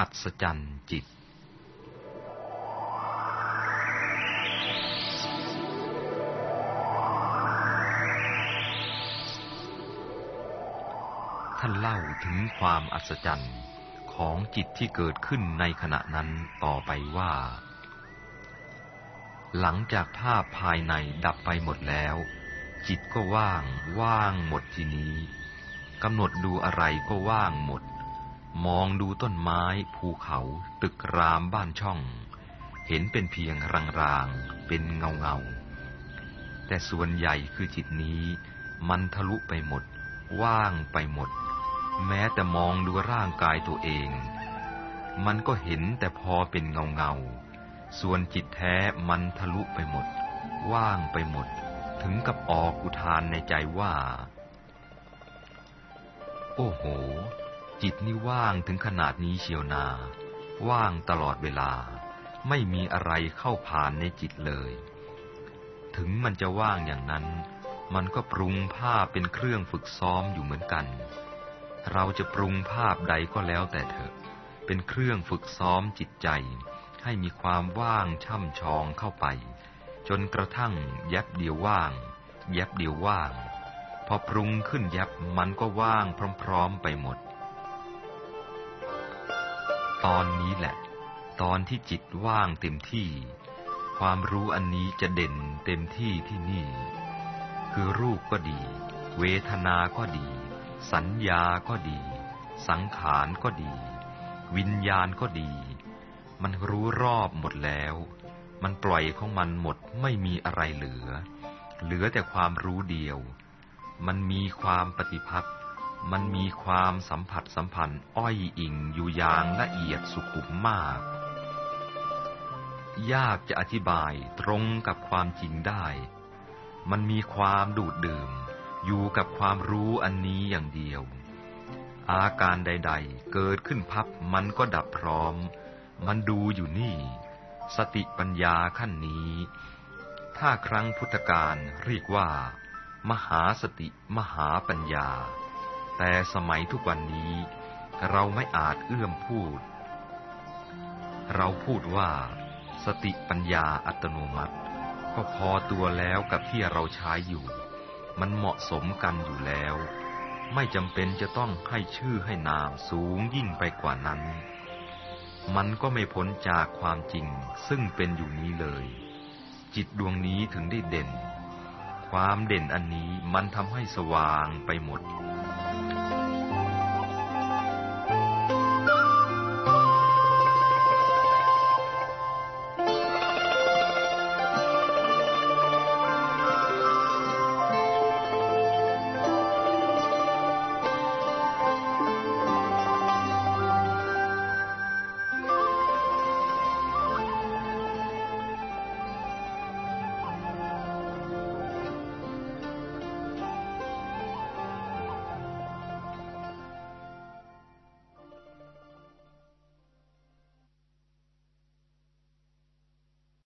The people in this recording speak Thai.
อัศจรรย์จิต ท่านเล่าถึงความอัศจรรย์ของจิตที่เกิดขึ้นในขณะนั้นต่อไปว่า หลังจากภาพภายในดับไปหมดแล้ว จิตก็ว่าง ว่างหมดทีนี้กำหนดดูอะไรก็ว่างหมด มองดูต้นไม้ภูเขาตึกรามบ้านช่อง เห็นเป็นเพียงรางๆ เป็นเงาเงาแต่ส่วนใหญ่คือจิตนี้มันทะลุไปหมด ว่างไปหมด แม้แต่มองดูร่างกายตัวเอง มันก็เห็นแต่พอเป็นเงาเงาส่วนจิตแท้มันทะลุไปหมด ว่างไปหมด ถึงกับออกอุทานในใจว่า โอ้โห จิตนี่ว่างถึงขนาดนี้เชียวนา ว่างตลอดเวลา ไม่มีอะไรเข้าผ่านในจิตเลย ถึงมันจะว่างอย่างนั้น มันก็ปรุงภาพเป็นเครื่องฝึกซ้อมอยู่เหมือนกัน เราจะปรุงภาพใดก็แล้วแต่เถอะ เป็นเครื่องฝึกซ้อมจิตใจ ให้มีความว่างช่ำชองเข้าไป จนกระทั่งยับเดียวว่างยับเดียวว่าง พอปรุงขึ้นยับมันก็ว่างพร้อม ๆ ไปหมด ตอนนี้แหละ ตอนที่จิตว่างเต็มที่ ความรู้อันนี้จะเด่นเต็มที่ที่นี่ คือรูปก็ดี เวทนาก็ดี สัญญาก็ดี สังขารก็ดี วิญญาณก็ดี มันรู้รอบหมดแล้ว มันปล่อยของมันหมดไม่มีอะไรเหลือ เหลือแต่ความรู้เดียว มันมีความปฏิพัต์ มันมีความสัมผัสสัมพันธ์อ้อยอิงอยู่อย่างละเอียดสุขุมมาก ยากจะอธิบายตรงกับความจริงได้ มันมีความดูดดื่ม อยู่กับความรู้อันนี้อย่างเดียว อาการใด ๆ เกิดขึ้นพับมันก็ดับพร้อม มันดูอยู่นี่ สติปัญญาขั้นนี้ ถ้าครั้งพุทธกาลเรียกว่า มหาสติมหาปัญญา แต่สมัยทุกวันนี้ เราไม่อาจเอื้อมพูด เราพูดว่า สติปัญญาอัตโนมัติ ก็พอตัวแล้วกับที่เราใช้อยู่ มันเหมาะสมกันอยู่แล้ว ไม่จำเป็นจะต้องให้ชื่อให้นามสูงยิ่งไปกว่านั้น มันก็ไม่พ้นจากความจริงซึ่งเป็นอยู่นี้เลย จิตดวงนี้ถึงได้เด่นความเด่นอันนี้มันทำให้สว่างไปหมด